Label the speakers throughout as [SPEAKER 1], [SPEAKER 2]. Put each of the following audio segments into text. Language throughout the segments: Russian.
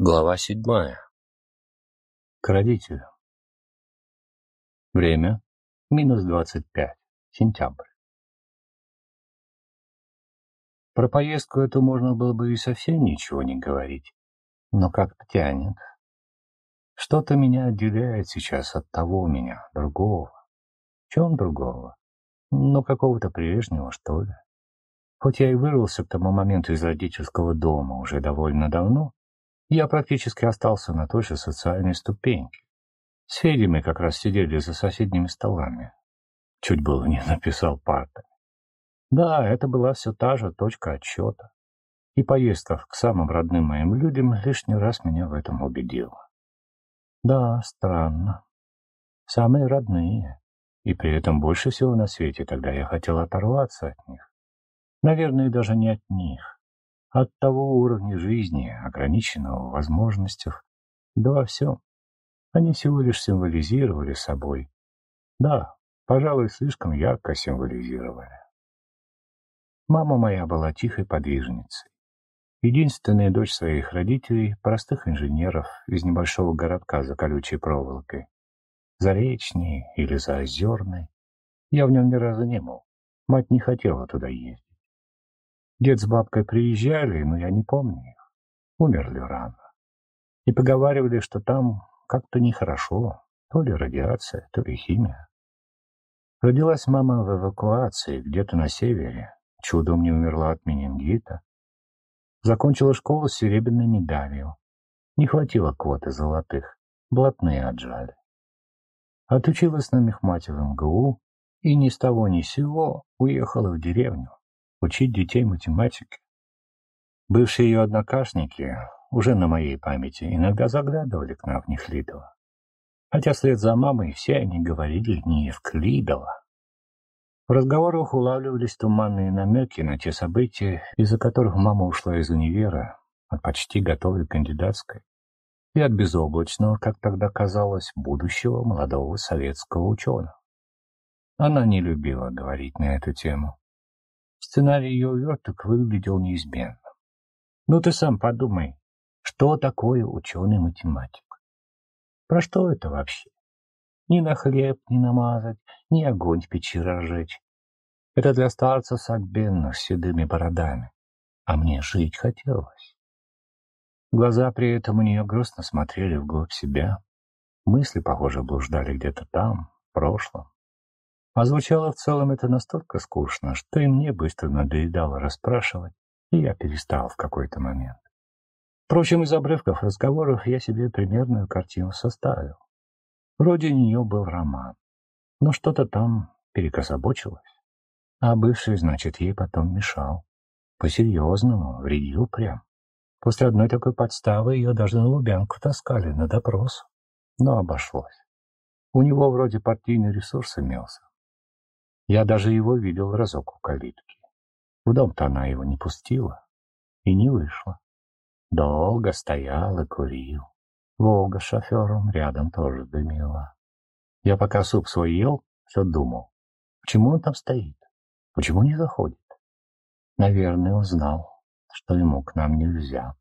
[SPEAKER 1] Глава седьмая. К родителю. Время — минус двадцать пять. Сентябрь. Про поездку эту можно было бы и совсем ничего не говорить, но как-то тянет. Что-то меня отделяет сейчас от того меня, другого. Чем другого? Ну, какого-то прежнего, что ли. Хоть я и вырвался к тому моменту из родительского дома уже довольно давно, я практически остался на той же социальной ступеньке. С Федей мы как раз сидели за соседними столами. Чуть было не написал партами. Да, это была все та же точка отсчета. И поездка к самым родным моим людям лишний раз меня в этом убедила. Да, странно. Самые родные. И при этом больше всего на свете тогда я хотел оторваться от них. Наверное, даже не от них, от того уровня жизни, ограниченного в возможностях, да во всем. Они всего лишь символизировали собой. Да, пожалуй, слишком ярко символизировали. Мама моя была тихой подвижницей. Единственная дочь своих родителей, простых инженеров из небольшого городка за колючей проволокой. Заречный или Заозерный. Я в нем ни разу не был. Мать не хотела туда ездить. Дед с бабкой приезжали, но я не помню их. Умерли рано. И поговаривали, что там как-то нехорошо. То ли радиация, то ли химия. Родилась мама в эвакуации, где-то на севере. Чудом не умерла от менингита. Закончила школу с серебряной медалью. Не хватило квоты золотых. Блатные отжали. Отучилась на мехмате в МГУ и ни с того ни сего уехала в деревню учить детей математике. Бывшие ее однокашники уже на моей памяти иногда заглядывали к нам в Нехлидово. Хотя вслед за мамой все они говорили не Евклидово. В разговорах улавливались туманные намеки на те события, из-за которых мама ушла из универа, от почти готовой кандидатской, и от безоблачного, как тогда казалось, будущего молодого советского ученого. Она не любила говорить на эту тему. Сценарий ее уверток выглядел неизменным. Ну ты сам подумай, что такое ученый-математик? Про что это вообще? Ни на хлеб не намазать, ни огонь в печи разжечь. Это для старцев сагбенных с седыми бородами. А мне жить хотелось. Глаза при этом у нее грустно смотрели вглубь себя. Мысли, похоже, блуждали где-то там, в прошлом. А звучало в целом это настолько скучно, что и мне быстро надоедало расспрашивать, и я перестал в какой-то момент. Впрочем, из обрывков разговоров я себе примерную картину составил. Вроде нее был роман, но что-то там перекособочилось. А бывший, значит, ей потом мешал. По-серьезному, вредил прям. После одной такой подставы ее даже на Лубянку таскали на допрос. Но обошлось. У него вроде партийный ресурс имелся. Я даже его видел разок у калитки. В дом-то она его не пустила и не вышла. Долго стоял и курил. Волга шофером рядом тоже дымила. Я пока суп свой ел, все думал, почему он там стоит, почему не заходит. Наверное, он знал, что ему к нам нельзя.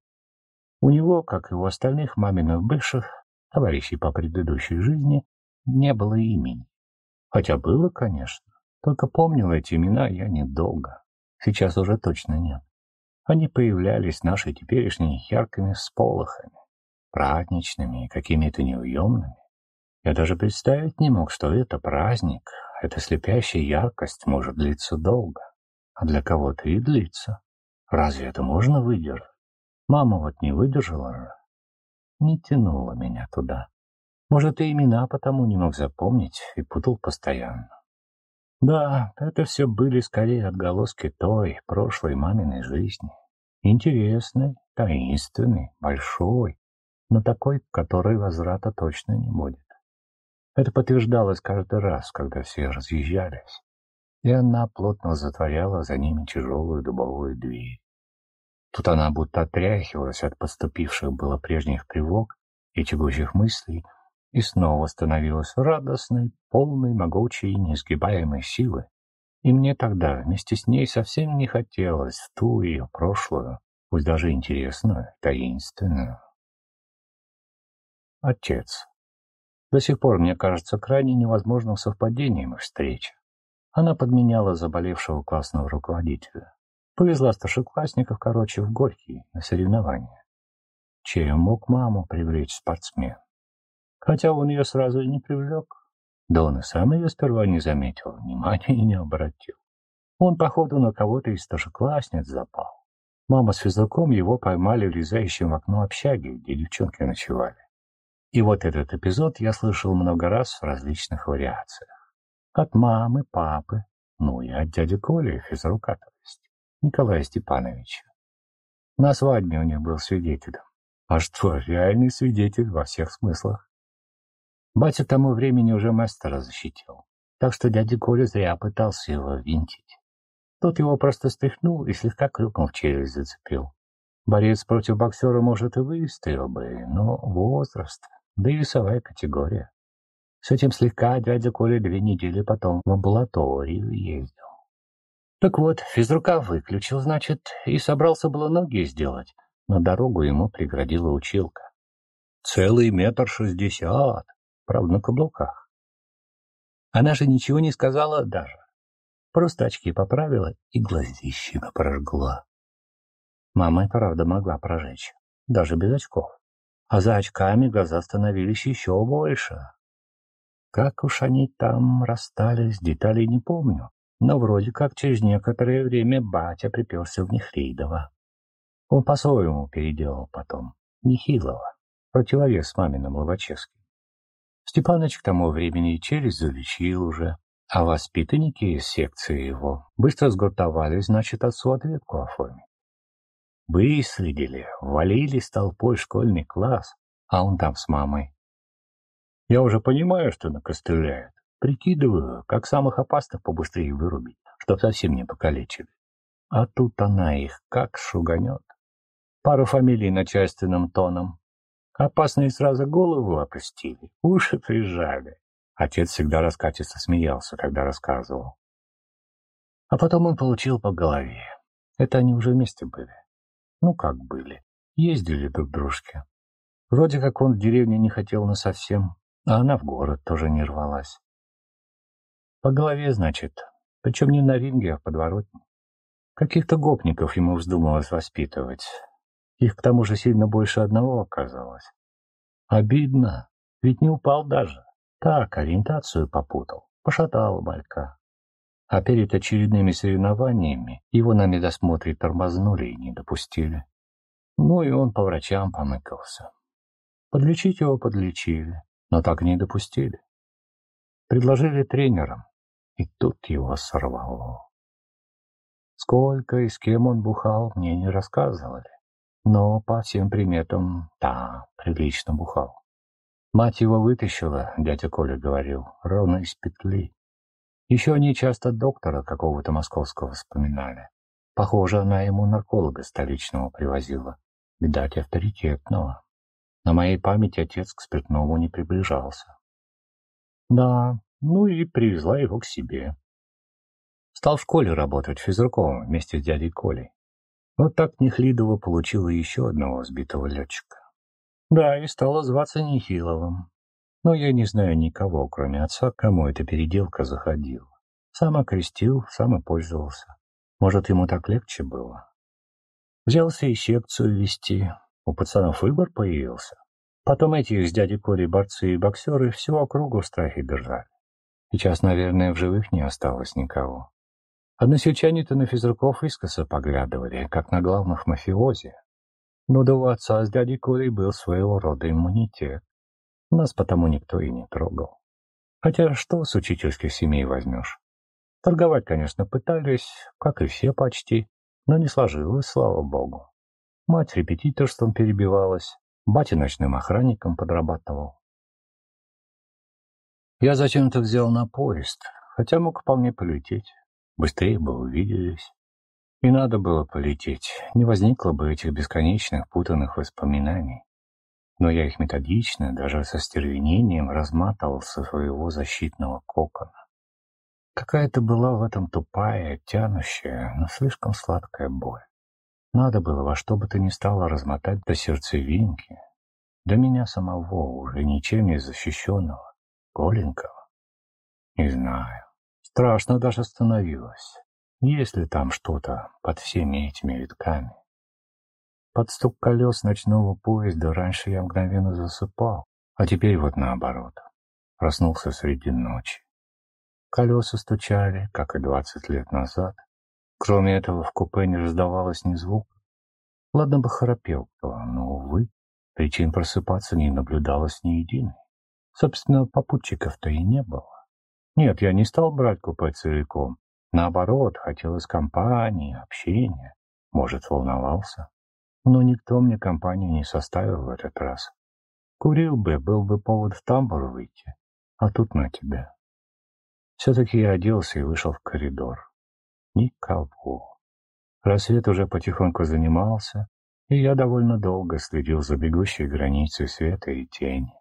[SPEAKER 1] У него, как и у остальных маминых бывших, товарищей по предыдущей жизни, не было имени. Хотя было, конечно. Только помнил эти имена я недолго. Сейчас уже точно нет. Они появлялись нашей теперешней яркими сполохами, праздничными и какими-то неуемными. Я даже представить не мог, что это праздник, эта слепящая яркость может длиться долго, а для кого-то и длится. Разве это можно выдержать? Мама вот не выдержала же. Не тянула меня туда. Может, и имена потому не мог запомнить и путал постоянно. Да, это все были скорее отголоски той, прошлой маминой жизни. Интересной, таинственной, большой, но такой, которой возврата точно не будет. Это подтверждалось каждый раз, когда все разъезжались, и она плотно затворяла за ними тяжелую дубовую дверь. Тут она будто отряхивалась от поступивших было прежних тревог и тягучих мыслей, и снова становилась радостной, полной, могучей, несгибаемой силы. И мне тогда вместе с ней совсем не хотелось в ту ее прошлую, пусть даже интересную, таинственную, отец. До сих пор мне кажется крайне невозможным совпадением их встреча. Она подменяла заболевшего классного руководителя. Повезла старшеклассников, короче, в Горький на соревнования. Чем мог маму привлечь спортсмен? Хотя он ее сразу и не привлек. Да он и сам ее сперва не заметил, внимания и не обратил. Он, походу, на кого-то из старшеклассниц запал. Мама с физруком его поймали влезающим в окно общаги, где девчонки ночевали. И вот этот эпизод я слышал много раз в различных вариациях. От мамы, папы, ну и от дяди Коли, физрука, то есть, Николая Степановича. На свадьбе у них был свидетелем. А что, реальный свидетель во всех смыслах. Батя тому времени уже мастера защитил, так что дядя Коля зря пытался его винтить. Тот его просто стряхнул и слегка крюком в челюсть зацепил. Борец против боксера, может, и выстоял бы, но возраст, да и весовая категория. С этим слегка дядя Коля две недели потом в амбулаторию ездил. Так вот, физрука выключил, значит, и собрался было ноги сделать, но дорогу ему преградила училка. Целый метр шестьдесят, правда, на каблуках. Она же ничего не сказала даже. Просто очки поправила и глазищами прожгла. Мама и правда могла прожечь, даже без очков. А за очками глаза становились еще больше. Как уж они там расстались, деталей не помню, но вроде как через некоторое время батя приперся в Нехридово. Он по-своему переделал потом, Нехилова, противовес маминым Лобачевским. Степаныч к тому времени челюсть залечил уже, а воспитанники из секции его быстро сгуртовались, значит, отцу ответку оформить. Выследили, валились толпой школьный класс, а он там с мамой. Я уже понимаю, что накостыляет. Прикидываю, как самых опасных побыстрее вырубить, чтоб совсем не покалечили. А тут она их как шуганет. Пару фамилий начальственным тоном. Опасные сразу голову опустили, уши прижали. Отец всегда раскатисто смеялся, когда рассказывал. А потом он получил по голове. Это они уже вместе были. Ну, как были. Ездили друг к дружке. Вроде как он в деревне не хотел насовсем, а она в город тоже не рвалась. По голове, значит, причем не на ринге, а в подворотне. Каких-то гопников ему вздумалось воспитывать. Их к тому же сильно больше одного оказалось. Обидно, ведь не упал даже. Так, ориентацию попутал, пошатал малька. А перед очередными соревнованиями его на медосмотре тормознули и не допустили. Ну и он по врачам помыкался. Подлечить его подлечили, но так не допустили. Предложили тренерам, и тут его сорвало. Сколько и с кем он бухал, мне не рассказывали. Но по всем приметам, да, прилично бухал. Мать его вытащила, дядя Коля говорил, ровно из петли. Еще они часто доктора какого-то московского вспоминали. Похоже, она ему нарколога столичного привозила. Видать, авторитетного. На моей памяти отец к спиртному не приближался. Да, ну и привезла его к себе. Стал в школе работать физруком вместе с дядей Колей. Вот так Нехлидова получила еще одного сбитого летчика. Да, и стала зваться Нехиловым. Но я не знаю никого, кроме отца, кому эта переделка заходила. Сам окрестил, сам и пользовался. Может, ему так легче было. Взялся и секцию вести. У пацанов выбор появился. Потом эти с дядей Колей борцы и боксеры всю округу в страхе держали. Сейчас, наверное, в живых не осталось никого. Односельчане-то на физруков искоса поглядывали, как на главных мафиози. Но до отца с дядей Колей был своего рода иммунитет. Нас потому никто и не трогал. Хотя что с учительских семей возьмешь? Торговать, конечно, пытались, как и все почти, но не сложилось, слава богу. Мать репетиторством перебивалась, батя ночным охранником подрабатывал. Я зачем-то взял на поезд, хотя мог вполне полететь. Быстрее бы увиделись. И надо было полететь, не возникло бы этих бесконечных путанных воспоминаний. Но я их методично, даже со стервенением, разматывал со своего защитного кокона. Какая-то была в этом тупая, тянущая, но слишком сладкая боль. Надо было во что бы то ни стало размотать до сердцевинки. до меня самого, уже ничем не защищенного, голенького. Не знаю. Страшно даже становилось. Есть ли там что-то под всеми этими витками? Под стук колес ночного поезда раньше я мгновенно засыпал, а теперь вот наоборот. Проснулся среди ночи. Колеса стучали, как и двадцать лет назад. Кроме этого, в купе не раздавалось ни звука. Ладно бы храпел кто, но, увы, причин просыпаться не наблюдалось ни единой. Собственно, попутчиков-то и не было. Нет, я не стал брать купе целиком. Наоборот, хотелось компании, общения. Может, волновался. Но никто мне компанию не составил в этот раз. Курил бы, был бы повод в тамбур выйти. А тут на тебя. Все-таки я оделся и вышел в коридор. Никого. Рассвет уже потихоньку занимался, и я довольно долго следил за бегущей границей света и тени.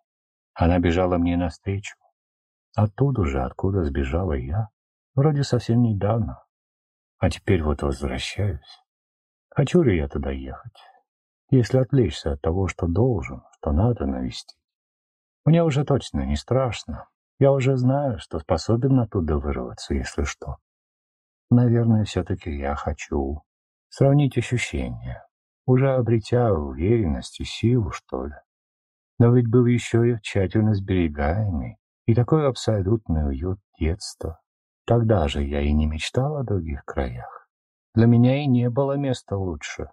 [SPEAKER 1] Она бежала мне навстречу. Оттуда же, откуда сбежала я, вроде совсем недавно. А теперь вот возвращаюсь. Хочу ли я туда ехать? Если отвлечься от того, что должен, что надо навести. Мне уже точно не страшно. Я уже знаю, что способен оттуда вырваться, если что. Наверное, все-таки я хочу сравнить ощущения, уже обретя уверенность и силу, что ли. Но ведь был еще и тщательно сберегаемый и такой абсолютный уют детства. Тогда же я и не мечтал о других краях. Для меня и не было места лучше.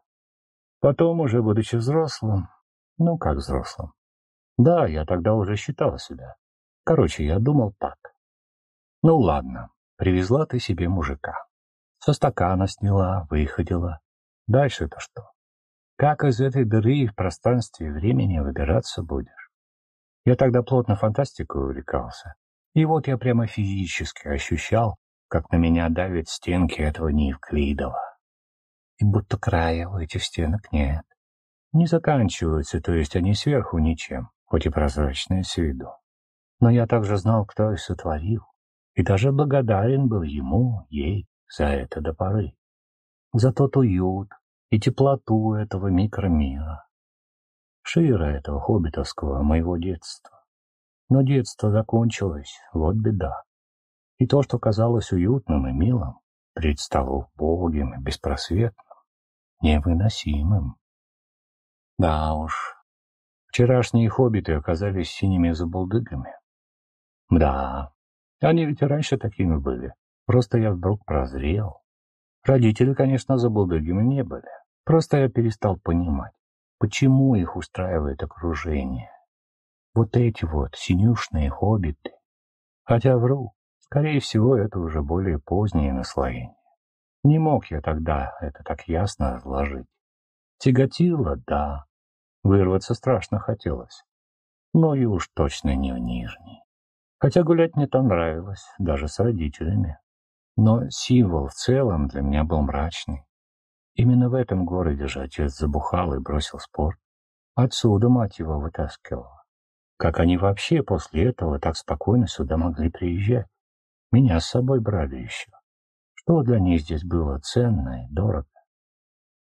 [SPEAKER 1] Потом, уже будучи взрослым, ну как взрослым, да, я тогда уже считал себя Короче, я думал так. Ну ладно, привезла ты себе мужика. Со стакана сняла, выходила. Дальше-то что? Как из этой дыры в пространстве и времени выбираться будешь? Я тогда плотно фантастикой увлекался. И вот я прямо физически ощущал, как на меня давят стенки этого Неевклидова. И будто края у этих стенок нет. Не заканчиваются, то есть они сверху ничем, хоть и прозрачные с виду. Но я также знал, кто их сотворил, и даже благодарен был ему, ей, за это до поры. За тот уют и теплоту этого микромира. Шира этого хоббитовского моего детства. Но детство закончилось, вот беда. И то, что казалось уютным и милым, предстало убогим и беспросветным, невыносимым. Да уж, вчерашние хоббиты оказались синими забулдыгами. Да, они ведь и раньше такими были. Просто я вдруг прозрел. Родители, конечно, забулдыгими не были. Просто я перестал понимать, почему их устраивает окружение. Вот эти вот синюшные хоббиты. Хотя вру, скорее всего, это уже более позднее наслоение. Не мог я тогда это так ясно разложить. Тяготило, да. Вырваться страшно хотелось. Но и уж точно не в нижний. Хотя гулять мне там нравилось, даже с родителями. Но символ в целом для меня был мрачный. Именно в этом городе же отец забухал и бросил спорт. Отсюда мать его вытаскивала. Как они вообще после этого так спокойно сюда могли приезжать? Меня с собой брали еще. Что для них здесь было ценно и дорого?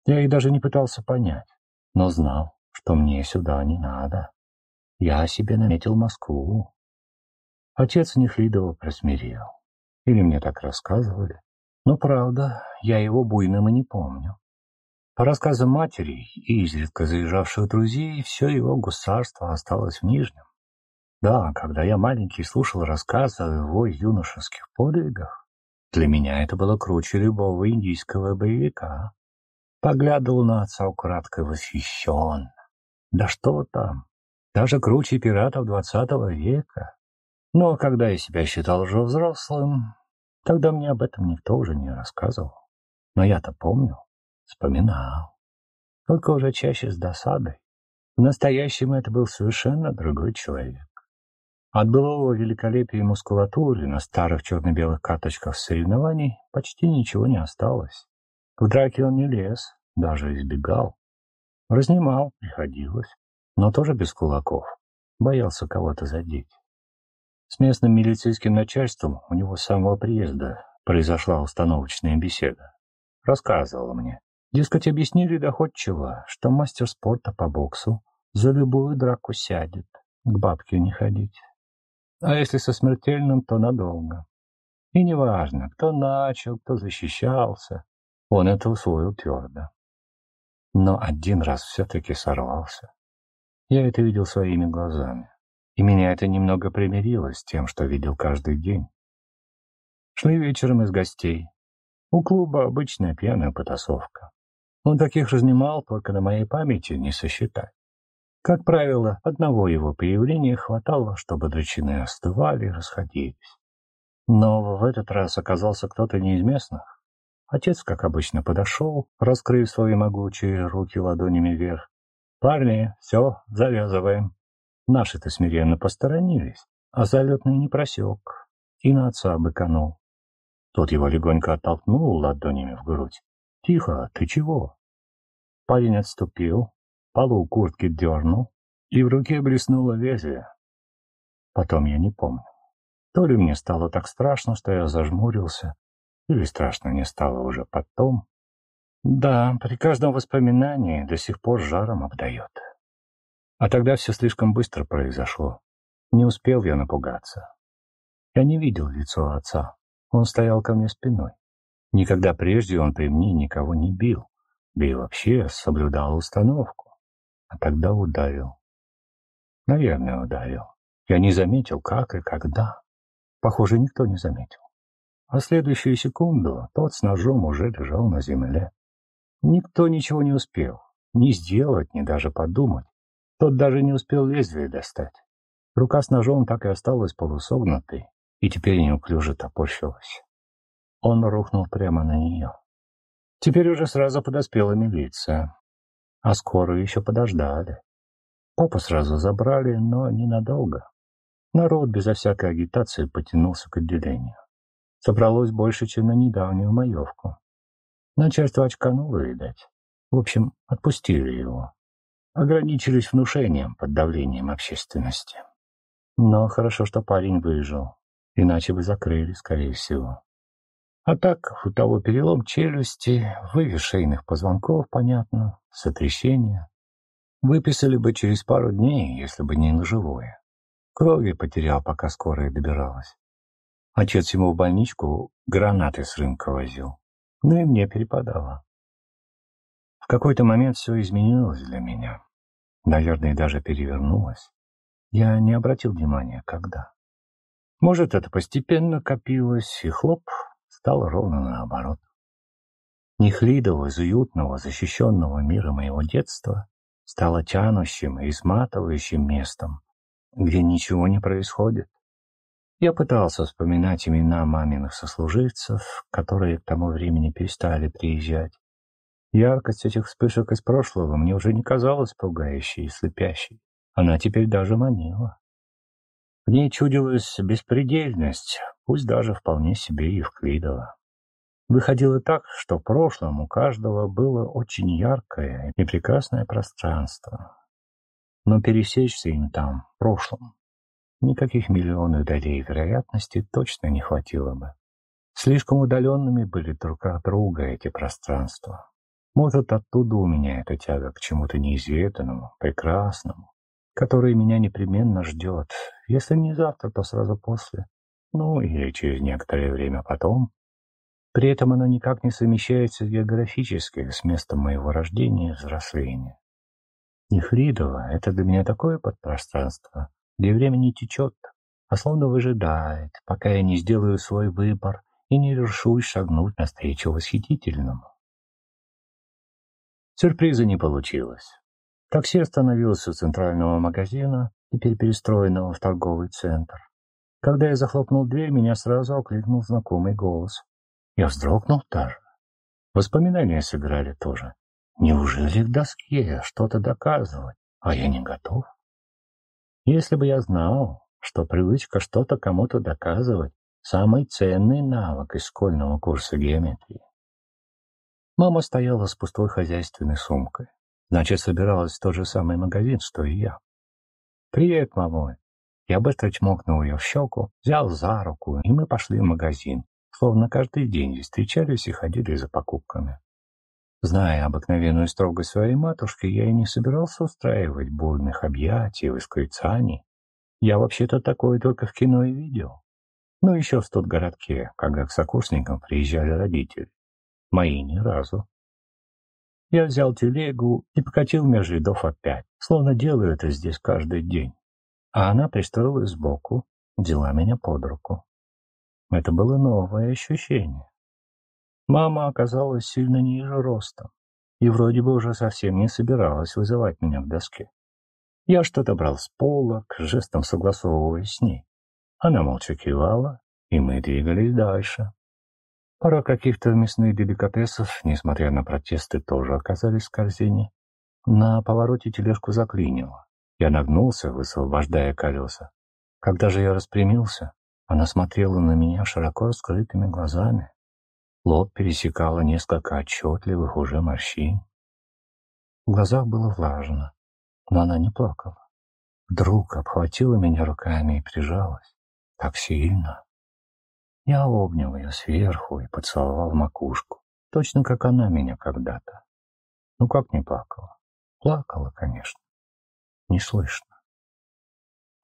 [SPEAKER 1] Я их даже не пытался понять, но знал, что мне сюда не надо. Я себе наметил Москву, Отец Нефридова просмирел. Или мне так рассказывали. Но правда, я его буйным и не помню. По рассказам матери и изредка заезжавших друзей, все его гусарство осталось в Нижнем. Да, когда я маленький слушал рассказы о его юношеских подвигах, для меня это было круче любого индийского боевика. Поглядывал на отца украдкой восхищенно. Да что там, даже круче пиратов двадцатого века. Но когда я себя считал уже взрослым, тогда мне об этом никто уже не рассказывал. Но я-то помню, вспоминал. Только уже чаще с досадой. В настоящем это был совершенно другой человек. От былого великолепия мускулатуры на старых черно-белых карточках соревнований почти ничего не осталось. В драке он не лез, даже избегал. Разнимал, приходилось, но тоже без кулаков. Боялся кого-то задеть. С местным милицейским начальством у него с самого приезда произошла установочная беседа. Рассказывала мне. Дескать, объяснили доходчиво, что мастер спорта по боксу За любую драку сядет, к бабке не ходить. А если со смертельным, то надолго. И неважно, кто начал, кто защищался, он это усвоил твердо. Но один раз все-таки сорвался. Я это видел своими глазами, и меня это немного примирило с тем, что видел каждый день. Шли вечером из гостей. У клуба обычная пьяная потасовка. Он таких разнимал только на моей памяти не сосчитать. Как правило, одного его появления хватало, чтобы драчины остывали и расходились. Но в этот раз оказался кто-то не из местных. Отец, как обычно, подошел, раскрыв свои могучие руки ладонями вверх. «Парни, все, завязываем». Наши-то смиренно посторонились, а залетный не просек и на отца быканул. Тот его легонько оттолкнул ладонями в грудь. «Тихо, ты чего?» Парень отступил, полу куртки дернул, и в руке блеснуло лезвие. Потом я не помню. То ли мне стало так страшно, что я зажмурился, или страшно не стало уже потом. Да, при каждом воспоминании до сих пор жаром обдает. А тогда все слишком быстро произошло. Не успел я напугаться. Я не видел лицо отца. Он стоял ко мне спиной. Никогда прежде он при мне никого не бил, да и вообще соблюдал установку. А тогда ударил. Наверное, ударил. Я не заметил, как и когда. Похоже, никто не заметил. А следующую секунду тот с ножом уже лежал на земле. Никто ничего не успел. Ни сделать, ни даже подумать. Тот даже не успел лезвие достать. Рука с ножом так и осталась полусогнутой, и теперь неуклюже топорщилась. Он рухнул прямо на нее. Теперь уже сразу подоспела милиция. А скорую еще подождали. Папу сразу забрали, но ненадолго. Народ безо всякой агитации потянулся к отделению. Собралось больше, чем на недавнюю маевку. Начальство очкануло, видать. В общем, отпустили его. Ограничились внушением под давлением общественности. Но хорошо, что парень выжил иначе бы закрыли, скорее всего. А так, у того перелом челюсти, вывих шейных позвонков, понятно, сотрясение. Выписали бы через пару дней, если бы не ножевое. Крови потерял, пока скорая добиралась. Отец ему в больничку гранаты с рынка возил. Ну и мне перепадало. Какой-то момент все изменилось для меня. Наверное, даже перевернулось. Я не обратил внимания, когда. Может, это постепенно копилось, и хлоп, стало ровно наоборот. Нехлидово из уютного, защищенного мира моего детства стало тянущим и изматывающим местом, где ничего не происходит. Я пытался вспоминать имена маминых сослуживцев, которые к тому времени перестали приезжать. Яркость этих вспышек из прошлого мне уже не казалась пугающей и слепящей. Она теперь даже манила. В ней чудилась беспредельность, пусть даже вполне себе евклидова. Выходило так, что в прошлом у каждого было очень яркое и прекрасное пространство. Но пересечься им там, в прошлом, никаких миллионов долей вероятности точно не хватило бы. Слишком удаленными были друг от друга эти пространства. Может, оттуда у меня эта тяга к чему-то неизведанному, прекрасному, который меня непременно ждет. Если не завтра, то сразу после. Ну, или через некоторое время потом. При этом оно никак не совмещается географически с местом моего рождения и взросления. Нефридово — это для меня такое подпространство, где время не течет, а словно выжидает, пока я не сделаю свой выбор и не решусь шагнуть навстречу восхитительному. Сюрприза не получилось. Такси остановилось у центрального магазина, теперь перестроенного в торговый центр. Когда я захлопнул дверь, меня сразу окликнул знакомый голос. Я вздрогнул даже. Воспоминания сыграли тоже. Неужели к доске что-то доказывать, а я не готов? Если бы я знал, что привычка что-то кому-то доказывать — самый ценный навык из школьного курса геометрии. Мама стояла с пустой хозяйственной сумкой. Значит, собиралась в тот же самый магазин, что и я. «Привет, мамой!» Я быстро чмокнул ее в щеку, взял за руку, и мы пошли в магазин, словно каждый день встречались и ходили за покупками. Зная обыкновенную строгость своей матушки, я и не собирался устраивать бурных объятий и восклицаний. Я вообще-то такое только в кино и видел. Ну, еще в студгородке, когда к сокурсникам приезжали родители. Мои ни разу. Я взял телегу и покатил между рядов опять, словно делаю это здесь каждый день. А она пристроилась сбоку, взяла меня под руку. Это было новое ощущение. Мама оказалась сильно ниже ростом и вроде бы уже совсем не собиралась вызывать меня к доске. Я что-то брал с полок, жестом согласовываясь с ней. Она молча кивала, и мы двигались дальше. Пара каких-то мясных деликатесов, несмотря на протесты, тоже оказались в корзине. На повороте тележку заклинило. Я нагнулся, высвобождая колеса. Когда же я распрямился, она смотрела на меня широко раскрытыми глазами. Лоб пересекало несколько отчетливых уже морщин. В глазах было влажно, но она не плакала. Вдруг обхватила меня руками и прижалась. Так сильно. Я обнял ее сверху и поцеловал макушку, точно как она меня когда-то. Ну как не плакала? Плакала, конечно. Не слышно.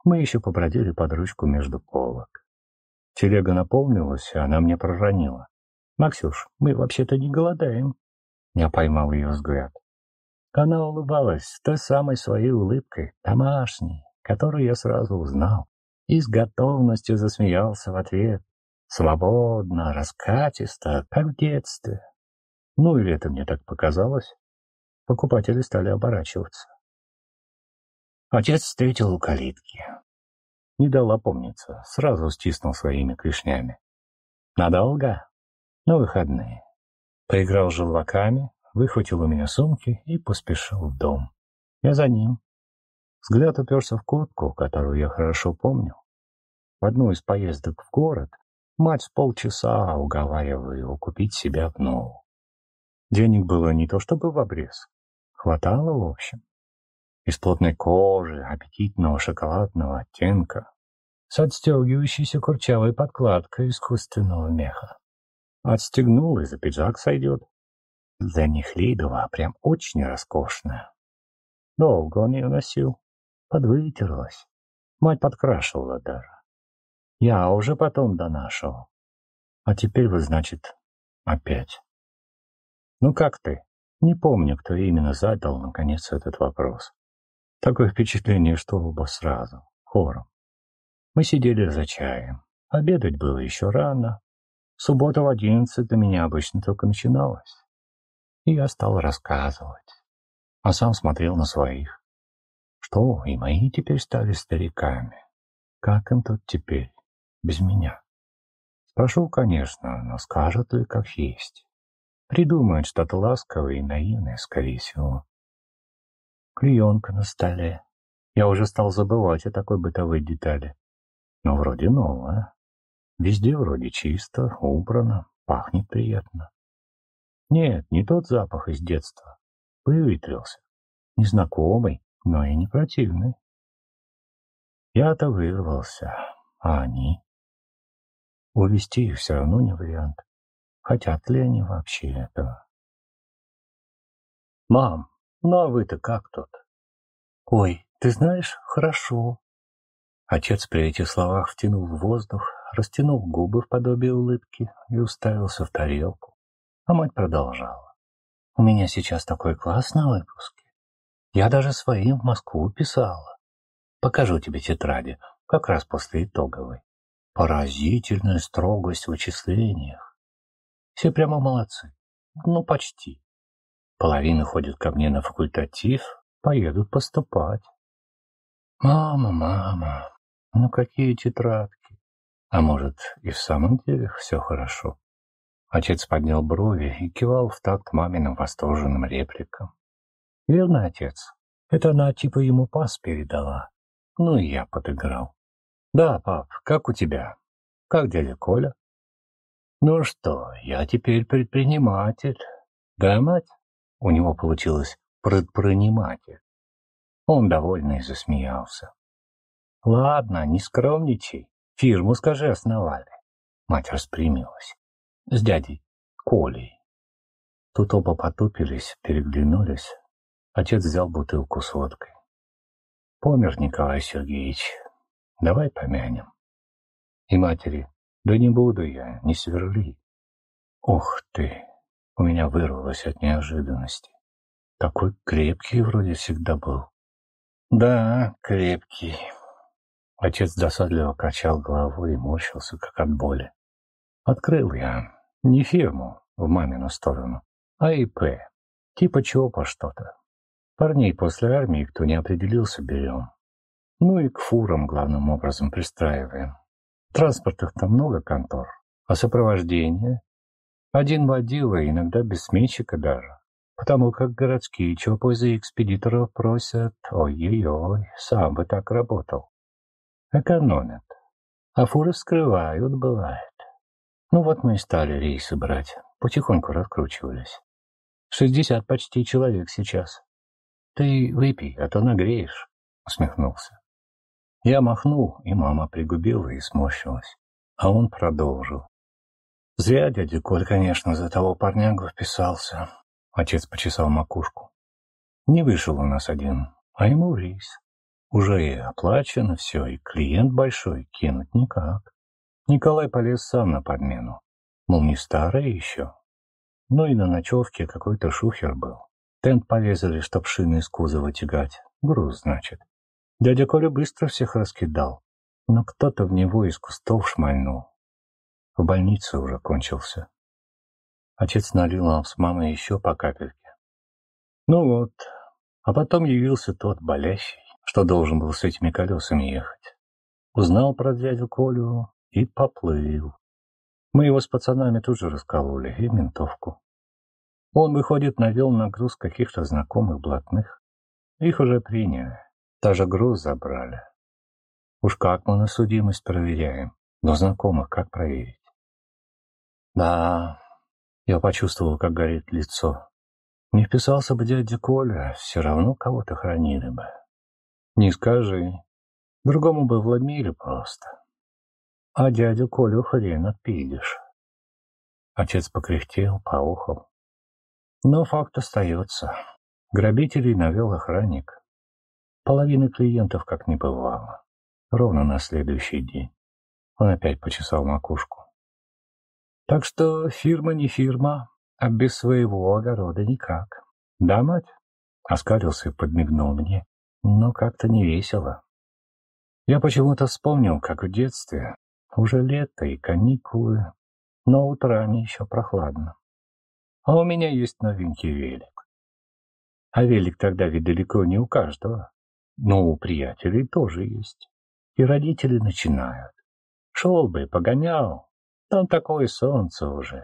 [SPEAKER 1] Мы еще побродили под ручку между полок. Телега наполнилась, и она мне проронила. «Максюш, мы вообще-то не голодаем». Я поймал ее взгляд. Она улыбалась той самой своей улыбкой, домашней, которую я сразу узнал, и с готовностью засмеялся в ответ. Свободно, раскатисто, как в детстве. Ну или это мне так показалось. Покупатели стали оборачиваться. Отец встретил у калитки. Не дал опомниться, сразу стиснул своими клешнями. «Надолго?» на выходные. Поиграл желваками, выхватил у меня сумки и поспешил в дом. Я за ним. Взгляд уперся в куртку, которую я хорошо помнил. В одну из поездок в город мать с полчаса уговаривала его купить себе обнову. Денег было не то чтобы в обрез. Хватало, в общем. Из плотной кожи, аппетитного шоколадного оттенка, с отстегивающейся курчавой подкладкой искусственного меха. Отстегнул, и за пиджак сойдет. Для них Лидова прям очень роскошная. Долго он ее носил. Подвытерлась. Мать подкрашивала даже. Я уже потом донашивал. А теперь вы, значит, опять. Ну как ты? Не помню, кто именно задал, наконец, этот вопрос. Такое впечатление, что оба сразу, хором. Мы сидели за чаем. Обедать было еще рано, Суббота в одиннадцать для меня обычно только начиналась. И я стал рассказывать, а сам смотрел на своих. Что, и мои теперь стали стариками. Как им тут теперь, без меня? Спрошу, конечно, но скажут ли, как есть. Придумают что-то ласковое и наивное, скорее всего. Клеенка на столе. Я уже стал забывать о такой бытовой детали. Но вроде новая. Везде вроде чисто, убрано, пахнет приятно. Нет, не тот запах из детства. Выветрился. Незнакомый, но и не противный. Я-то вырвался, а они? Увести их все равно не вариант. Хотят ли они вообще этого? Мам, ну а вы-то как тут? Ой, ты знаешь, хорошо. Отец при этих словах втянул воздух, растянул губы в подобие улыбки и уставился в тарелку. А мать продолжала. «У меня сейчас такой класс на выпуске. Я даже своим в Москву писала. Покажу тебе тетради, как раз после итоговой. Поразительная строгость в вычислениях. Все прямо молодцы. Ну, почти. Половина ходит ко мне на факультатив, поедут поступать. Мама, мама, ну какие тетрадки? А может, и в самом деле все хорошо? Отец поднял брови и кивал в такт маминым восторженным репликам. Верно, отец? Это она типа ему пас передала. Ну и я подыграл. Да, пап, как у тебя? Как дядя Коля? Ну что, я теперь предприниматель. Да, мать? У него получилось предприниматель. Он довольно и засмеялся. Ладно, не скромничай. Фирму, скажи, основали. Мать распрямилась. С дядей Колей. Тут оба потупились, переглянулись. Отец взял бутылку с водкой. Помер Николай Сергеевич. Давай помянем. И матери. Да не буду я, не сверли. Ух ты! У меня вырвалось от неожиданности. Такой крепкий вроде всегда был. Да, крепкий. Отец досадливо качал головой и морщился, как от боли. Открыл я не фирму в мамину сторону, а ИП, типа ЧОПа что-то. Парней после армии, кто не определился, берем. Ну и к фурам главным образом пристраиваем. Транспортных-то много контор, а сопровождение? Один водила, иногда без сменщика даже. Потому как городские ЧОПы за экспедиторов просят, ой-ой-ой, сам бы так работал. Экономят. А фуры вскрывают, бывает. Ну вот мы и стали рейсы брать. Потихоньку раскручивались. Шестьдесят почти человек сейчас. Ты выпей, а то нагреешь, усмехнулся. Я махнул, и мама пригубила и сморщилась. А он продолжил. Зря дядя Коль, конечно, за того парнягу вписался. Отец почесал макушку. Не вышел у нас один, а ему рейс. Уже и оплачено все, и клиент большой, кинуть никак. Николай полез сам на подмену. Мол, не старый еще. Ну и на ночевке какой-то шухер был. Тент порезали, чтоб шины из кузова тягать. Груз, значит. Дядя Коля быстро всех раскидал. Но кто-то в него из кустов шмальнул. В больнице уже кончился. Отец налил нам с мамой еще по капельке. Ну вот, а потом явился тот болящий, что должен был с этими колесами ехать. Узнал про дядю Колю, и поплыл. Мы его с пацанами тут же раскололи, и ментовку. Он, выходит, навел на груз каких-то знакомых блатных. Их уже приняли, даже груз забрали. Уж как мы на судимость проверяем, но знакомых как проверить? Да, я почувствовал, как горит лицо. Не вписался бы дядя Коля, все равно кого-то хранили бы. Не скажи, другому бы вломили просто а дядю Колю хрен отпилишь. Отец покряхтел, поухал. Но факт остается. Грабителей навел охранник. Половины клиентов как не бывало. Ровно на следующий день. Он опять почесал макушку. Так что фирма не фирма, а без своего огорода никак. Да, мать? Оскалился и подмигнул мне. Но как-то не весело. Я почему-то вспомнил, как в детстве уже лето и каникулы, но утрами еще прохладно. А у меня есть новенький велик. А велик тогда ведь далеко не у каждого. Но у приятелей тоже есть. И родители начинают. Шел бы, погонял. Там такое солнце уже.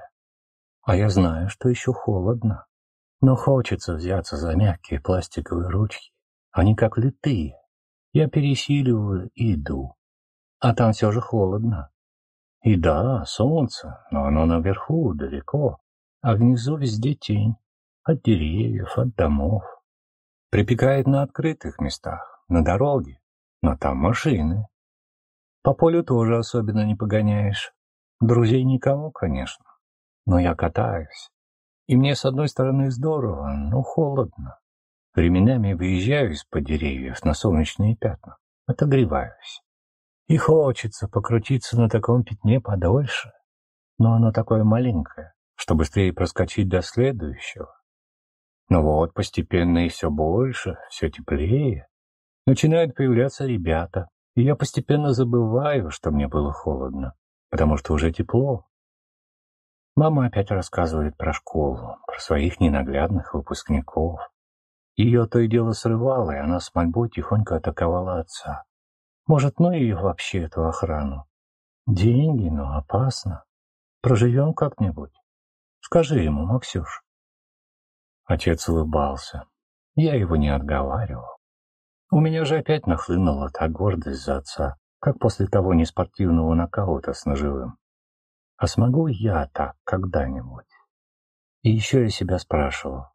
[SPEAKER 1] А я знаю, что еще холодно. Но хочется взяться за мягкие пластиковые ручки. Они как литые. Я пересиливаю и иду а там все же холодно. И да, солнце, но оно наверху, далеко, а внизу везде тень, от деревьев, от домов. Припекает на открытых местах, на дороге, но там машины. По полю тоже особенно не погоняешь. Друзей никому, конечно, но я катаюсь. И мне, с одной стороны, здорово, но холодно. Временами выезжаю из-под деревьев на солнечные пятна, отогреваюсь. И хочется покрутиться на таком пятне подольше, но оно такое маленькое, что быстрее проскочить до следующего. Но вот постепенно и все больше, все теплее. Начинают появляться ребята, и я постепенно забываю, что мне было холодно, потому что уже тепло. Мама опять рассказывает про школу, про своих ненаглядных выпускников. Ее то и дело срывало, и она с мольбой тихонько атаковала отца. Может, ну и вообще эту охрану. Деньги, но опасно. Проживем как-нибудь. Скажи ему, Максюш. Отец улыбался. Я его не отговаривал. У меня же опять нахлынула та гордость за отца, как после того неспортивного нокаута с ножевым. А смогу я так когда-нибудь? И еще я себя спрашивал,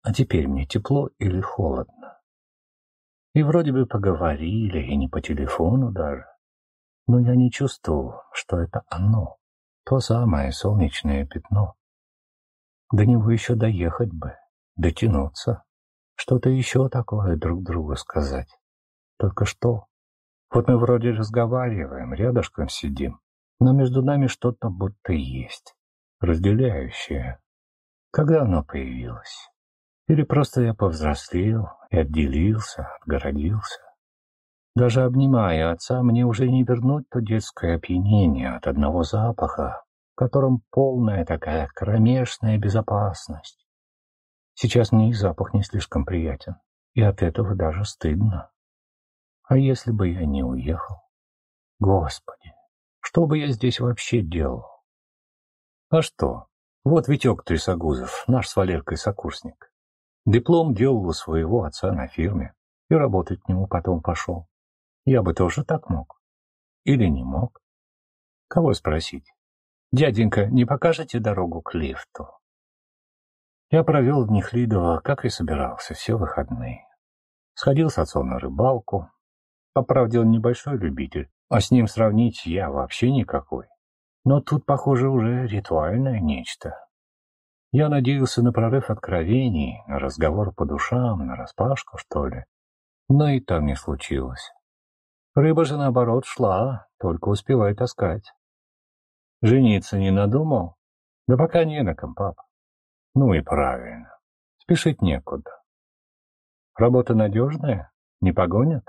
[SPEAKER 1] а теперь мне тепло или холодно? И вроде бы поговорили, и не по телефону даже. Но я не чувствовал, что это оно, то самое солнечное пятно. До него еще доехать бы, дотянуться. Что-то еще такое друг другу сказать. Только что? Вот мы вроде разговариваем, рядышком сидим, но между нами что-то будто есть, разделяющее. Когда оно появилось? Или просто я повзрослел и отделился, отгородился? Даже обнимая отца, мне уже не вернуть то детское опьянение от одного запаха, в котором полная такая кромешная безопасность. Сейчас мне и запах не слишком приятен, и от этого даже стыдно. А если бы я не уехал? Господи, что бы я здесь вообще делал? А что? Вот Витек Трясогузов, наш с Валеркой сокурсник. Диплом делал у своего отца на фирме и работать к нему потом пошел. Я бы тоже так мог. Или не мог. Кого спросить? Дяденька, не покажете дорогу к лифту? Я провел в Нехлидово, как и собирался, все выходные. Сходил с отцом на рыбалку, по правде, он небольшой любитель, а с ним сравнить я вообще никакой. Но тут, похоже, уже ритуальное нечто. Я надеялся на прорыв откровений, на разговор по душам, на распашку, что ли. Но и там не случилось. Рыба же, наоборот, шла, только успевай таскать. Жениться не надумал? Да пока не на ком, пап. Ну и правильно. Спешить некуда. Работа надежная? Не погонят?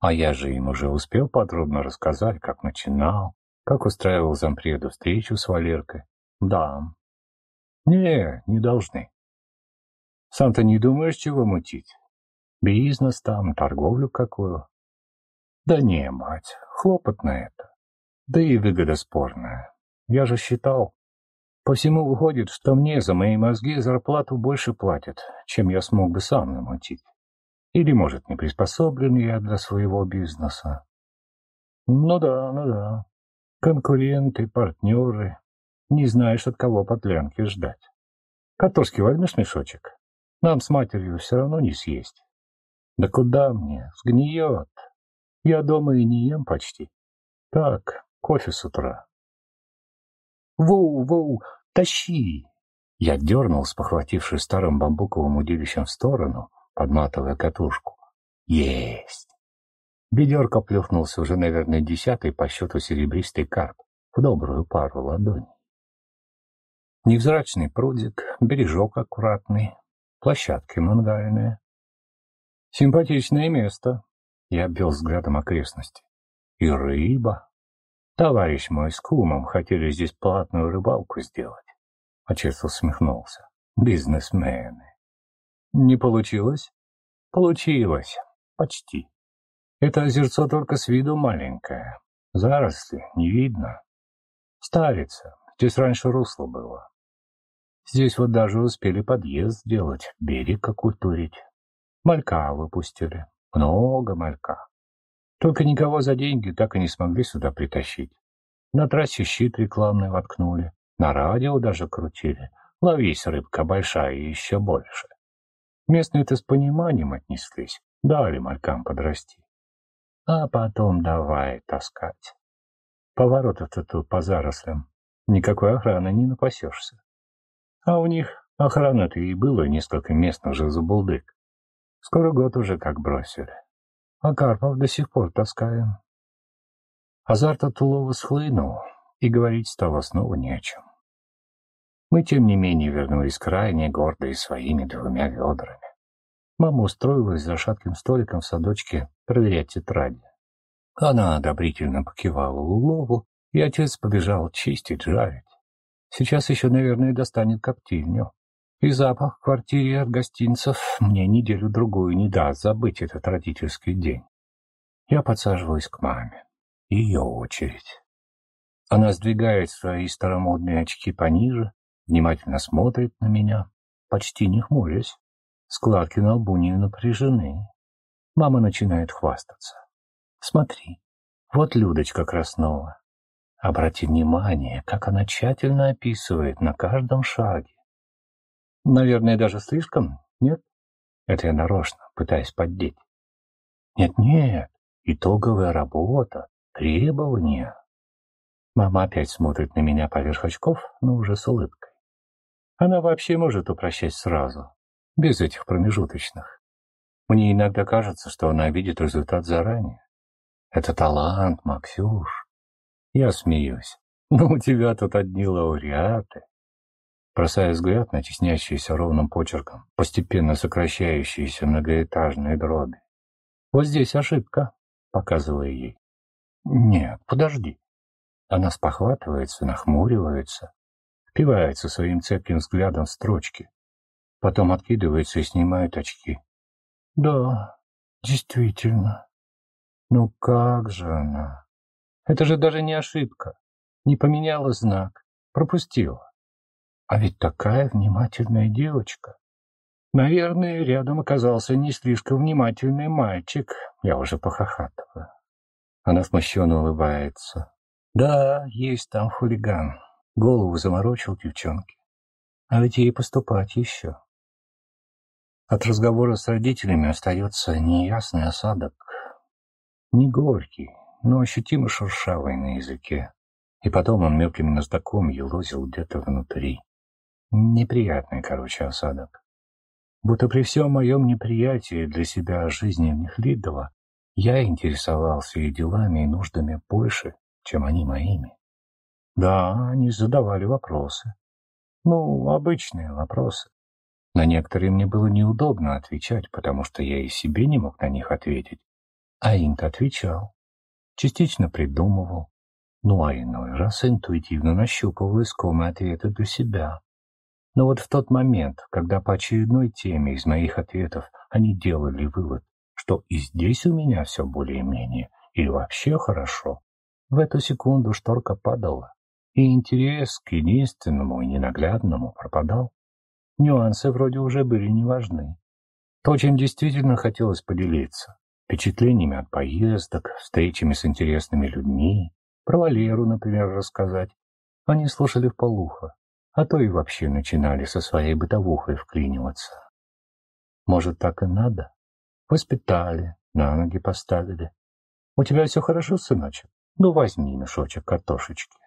[SPEAKER 1] А я же им уже успел подробно рассказать, как начинал, как устраивал зампреду встречу с Валеркой. Да. Не, не должны. Сам-то не думаешь, чего мутить? Бизнес там, торговлю какую? Да не, мать, хлопотно это. Да и выгода спорная. Я же считал. По всему выходит, что мне за мои мозги зарплату больше платят, чем я смог бы сам намутить. Или, может, не приспособлен я для своего бизнеса. Ну да, ну да. Конкуренты, партнеры. Не знаешь, от кого подлянки ждать. Картошки возьмешь мешочек? Нам с матерью все равно не съесть. Да куда мне? Сгниет. Я дома и не ем почти. Так, кофе с утра. Воу, воу, тащи! Я дернул, спохватившись старым бамбуковым удилищем в сторону, подматывая катушку. Есть! Ведерко плюхнулся уже, наверное, десятый по счету серебристый карп в добрую пару ладоней. Невзрачный прудик, бережок аккуратный, площадки мангальные. Симпатичное место. Я обвел взглядом окрестности. И рыба. Товарищ мой с кумом хотели здесь платную рыбалку сделать. Отец усмехнулся. Бизнесмены. Не получилось? Получилось. Почти. Это озерцо только с виду маленькое. Заросли не видно. Старится. Здесь раньше русло было. Здесь вот даже успели подъезд сделать, берег окультурить. Малька выпустили. Много малька. Только никого за деньги так и не смогли сюда притащить. На трассе щит рекламный воткнули. На радио даже крутили. Ловись, рыбка большая и еще больше. Местные-то с пониманием отнеслись, дали малькам подрасти. А потом давай таскать. Поворотов-то тут по зарослям. Никакой охраны не напасешься. А у них охрана-то и было несколько местных же забулдык. Скоро год уже как бросили. А карпов до сих пор таскаем. Азарт от улова схлынул, и говорить стало снова не о чем. Мы, тем не менее, вернулись крайне гордые своими двумя ведрами. Мама устроилась за шатким столиком в садочке проверять тетради. Она одобрительно покивала улову, и отец побежал чистить, жарить. Сейчас еще, наверное, достанет коптильню. И запах в квартире от гостинцев мне неделю-другую не даст забыть этот родительский день. Я подсаживаюсь к маме. Ее очередь. Она сдвигает свои старомодные очки пониже, внимательно смотрит на меня, почти не хмурясь. Складки на лбу не напряжены. Мама начинает хвастаться. Смотри, вот Людочка Краснова. Обрати внимание, как она тщательно описывает на каждом шаге. Наверное, даже слишком, нет? Это я нарочно, пытаясь поддеть. Нет-нет, итоговая работа, требования. Мама опять смотрит на меня поверх очков, но уже с улыбкой. Она вообще может упрощать сразу, без этих промежуточных. Мне иногда кажется, что она видит результат заранее. Это талант, Максюш. Я смеюсь. Ну, у тебя тут одни лауреаты. Бросая взгляд на теснящиеся ровным почерком, постепенно сокращающиеся многоэтажные дроби. Вот здесь ошибка, показывая ей. Нет, подожди. Она спохватывается, нахмуривается, впивается своим цепким взглядом в строчки. Потом откидывается и снимает очки. Да, действительно. Ну как же она? Это же даже не ошибка. Не поменяла знак, пропустила. А ведь такая внимательная девочка. Наверное, рядом оказался не слишком внимательный мальчик. Я уже похохатываю. Она смущенно улыбается. Да, есть там хулиган. Голову заморочил девчонке. А ведь ей поступать еще. От разговора с родителями остается неясный осадок. Не горький, но ощутимо шуршавый на языке. И потом он мелким наждаком елозил где-то внутри. Неприятный, короче, осадок. Будто при всем моем неприятии для себя жизни Нехлидова я интересовался и делами, и нуждами больше, чем они моими. Да, они задавали вопросы. Ну, обычные вопросы. На некоторые мне было неудобно отвечать, потому что я и себе не мог на них ответить. А им-то отвечал. Частично придумывал. Ну, а иной раз интуитивно нащупывал искомые ответы для себя. Но вот в тот момент, когда по очередной теме из моих ответов они делали вывод, что и здесь у меня все более-менее, и вообще хорошо, в эту секунду шторка падала, и интерес к единственному и ненаглядному пропадал. Нюансы вроде уже были не важны. То, чем действительно хотелось поделиться. Впечатлениями от поездок, встречами с интересными людьми, про Валеру, например, рассказать. Они слушали вполуха, а то и вообще начинали со своей бытовухой вклиниваться. Может, так и надо? Воспитали, на ноги поставили. У тебя все хорошо, сыночек? Ну, возьми мешочек картошечки.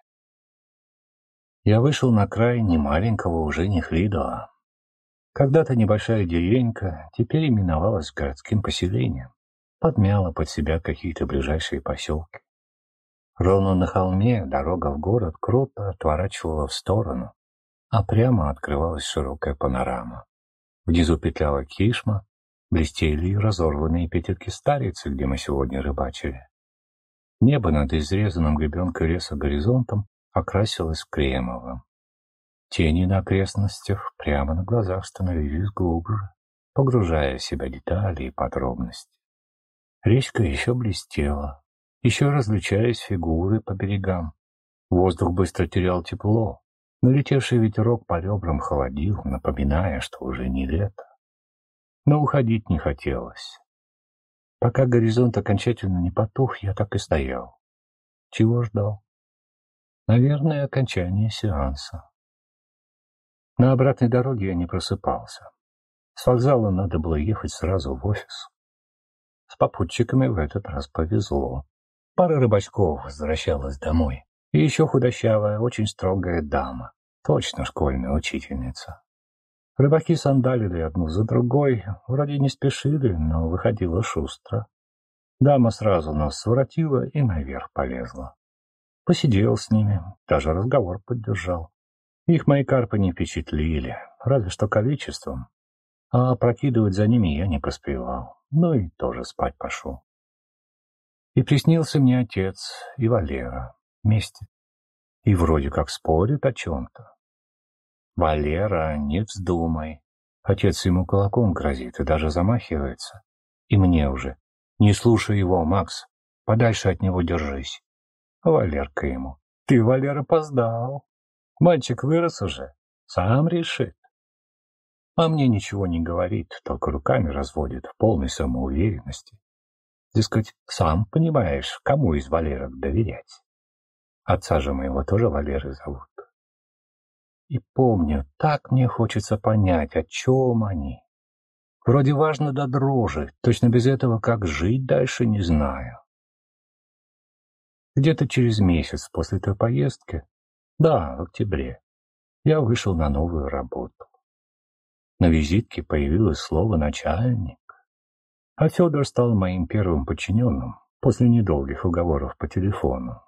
[SPEAKER 1] Я вышел на край немаленького уже Нехлидова, когда-то небольшая деревенька теперь именовалась городским поселением, подмяла под себя какие-то ближайшие поселки. Ровно на холме дорога в город круто отворачивала в сторону, а прямо открывалась широкая панорама. Внизу петляла кишма, блестели разорванные петельки старицы, где мы сегодня рыбачили. Небо над изрезанным гребенкой леса горизонтом окрасилось кремовым. Тени на окрестностях прямо на глазах становились глубже, погружая в себя детали и подробности. Речка еще блестела, еще различались фигуры по берегам. Воздух быстро терял тепло, налетевший ветерок по ребрам холодил, напоминая, что уже не лето. Но уходить не хотелось. Пока горизонт окончательно не потух, я так и стоял. Чего ждал? Наверное, окончание сеанса. На обратной дороге я не просыпался. С вокзала надо было ехать сразу в офис. С попутчиками в этот раз повезло. Пара рыбачков возвращалась домой. И еще худощавая, очень строгая дама. Точно школьная учительница. Рыбаки сандалили одну за другой, вроде не спешили, но выходило шустро. Дама сразу нас своротила и наверх полезла. Посидел с ними, даже разговор поддержал. Их мои карпы не впечатлили, разве что количеством. А прокидывать за ними я не поспевал, ну и тоже спать пошел. И приснился мне отец и Валера вместе. И вроде как спорят о чем-то. Валера, не вздумай. Отец ему кулаком грозит и даже замахивается. И мне уже. Не слушай его, Макс. Подальше от него держись. Валерка ему. Ты, Валера, опоздал. Мальчик вырос уже, сам решит. А мне ничего не говорит, только руками разводит в полной самоуверенности. Дескать, сам понимаешь, кому из Валерок доверять. Отца же моего тоже Валеры зовут. И помню, так мне хочется понять, о чем они. Вроде важно до дрожи, точно без этого как жить дальше не знаю. Где-то через месяц после той поездки да, в октябре. я вышел на новую работу. На визитке появилось слово «начальник», а Федор стал моим первым подчиненным после недолгих уговоров по телефону.